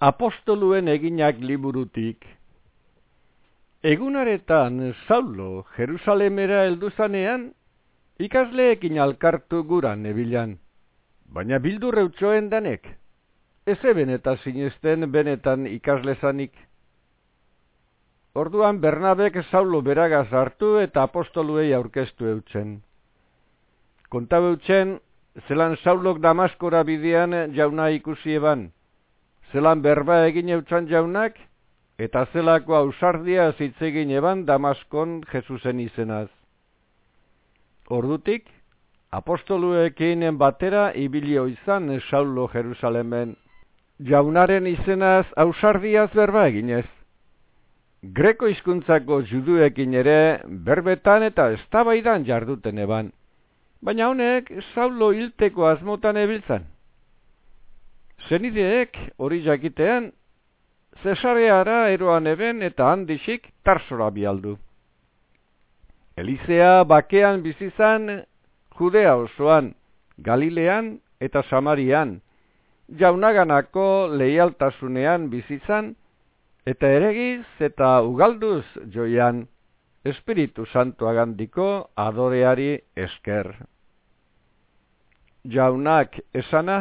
apostoluen eginak liburutik. Egunaretan Saulo Jerusalemera helduzanean, ikasleekin alkartu gura nebilan, baina bildu reutxoen danek, ez eben eta sinesten benetan ikaslezanik. Orduan Bernabek Saulo beragaz hartu eta apostoluei aurkeztu eutzen. Konta eutzen, zelan Saulok Damaskora bidean jauna ikusi eban, zelan berba egin eutzan jaunak, eta zelako ausardia zitzegin eban Damaskon Jesusen izenaz. Ordutik, apostoluekin batera ibilio izan Saulo Jerusalemen, jaunaren izenaz ausardiaz berba eginez. Greko hizkuntzako juduekin ere berbetan eta eztabaidan jarduten eban, baina honek Saulo hilteko asmotan ebiltzan. Zenideek hori jakitean, Zesareara eroan eben eta handixik tarsora bialdu. Elizea bakean bizizan judea osoan, Galilean eta Samarian, jaunaganako leialtasunean bizizan, eta eregiz eta ugalduz joian, Espiritu Santuagandiko adoreari esker. Jaunak esana,